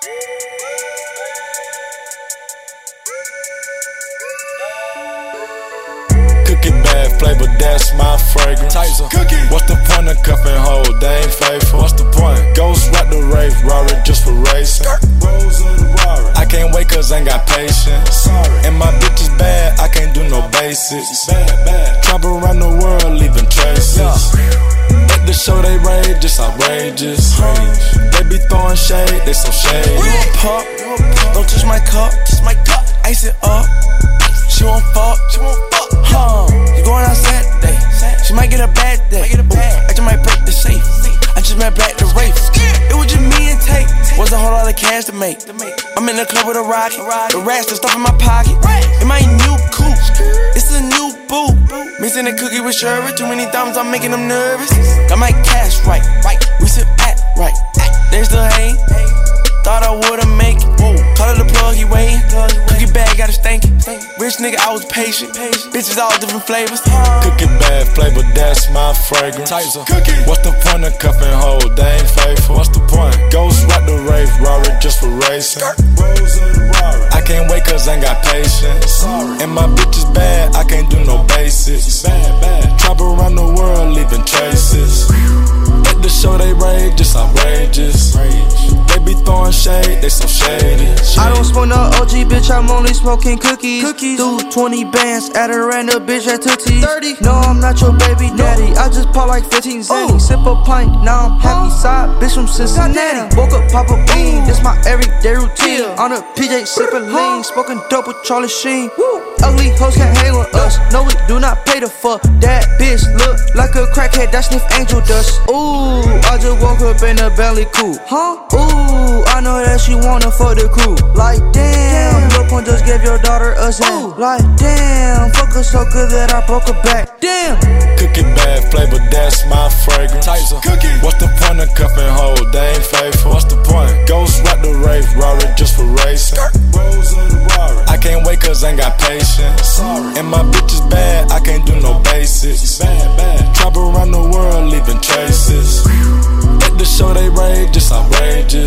Cookie bad flavor, that's my fragrance. Cookie. What's the point of cuffing hoes? They ain't faithful. What's the point? Ghost rock the rave, Rari just for racing. I can't wait cause I ain't got patience. Sorry. And my bitch is bad, I can't do no basics. Bad, bad. Travel around the world, leaving traces. Yeah. At the show they rage, just outrageous. Rage. They be throwing shade, so shady. You a pop, don't touch my cup, my cup, ice it up. She won't fuck, she won't fuck. Huh? You going out Saturday? She might get a bad day. Ooh, I just might break the safe. I just met Black the Rafe. It was just me and Tate. Was a whole lot of cash to make. I'm in the club with a rocket. The rats the stuff in my pocket. In my new coupe, it's a new boo. Mixing a cookie with sherbet. Too many diamonds, I'm making them nervous. Got my cash right. We sit Rich nigga, I was patient. Bitches all different flavors. Cookie bad flavor, that's my fragrance. Types of cookie. What's the point of cuffing hoe? They ain't faithful. What's the point? Ghost rock the rave, Rari just for racing. I can't wait cause I ain't got patience. And my bitch is bad, I can't do no basics. Travel don't smoke no OG, bitch, I'm only smoking cookies. Cookies. Do 20 bands at a random bitch at Tootsie. 30. No, I'm not your baby daddy. I just pop like 15 Zanny. Sip a pint, now I'm happy. Side bitch from Cincinnati. Woke up, pop a bean. This my everyday routine. On a PJ, sipping lean. Smoking dope with Charlie Sheen. Ugly hoes can't hang with us. No, we do not pay the fuck. That bitch look like a crackhead that sniff angel dust. Ooh, I just woke up in a belly coupe. Huh? Ooh, I know that she wanna fuck the crew. Like damn, Lil Pump just gave your daughter a zan. Like damn, fuck her so good that I broke her back. Damn. Cookie bad flavor, that's my fragrance. What's the point of cuffing basics. Bad, bad. Travel around the world, leaving traces. At the show they rage, just outrageous.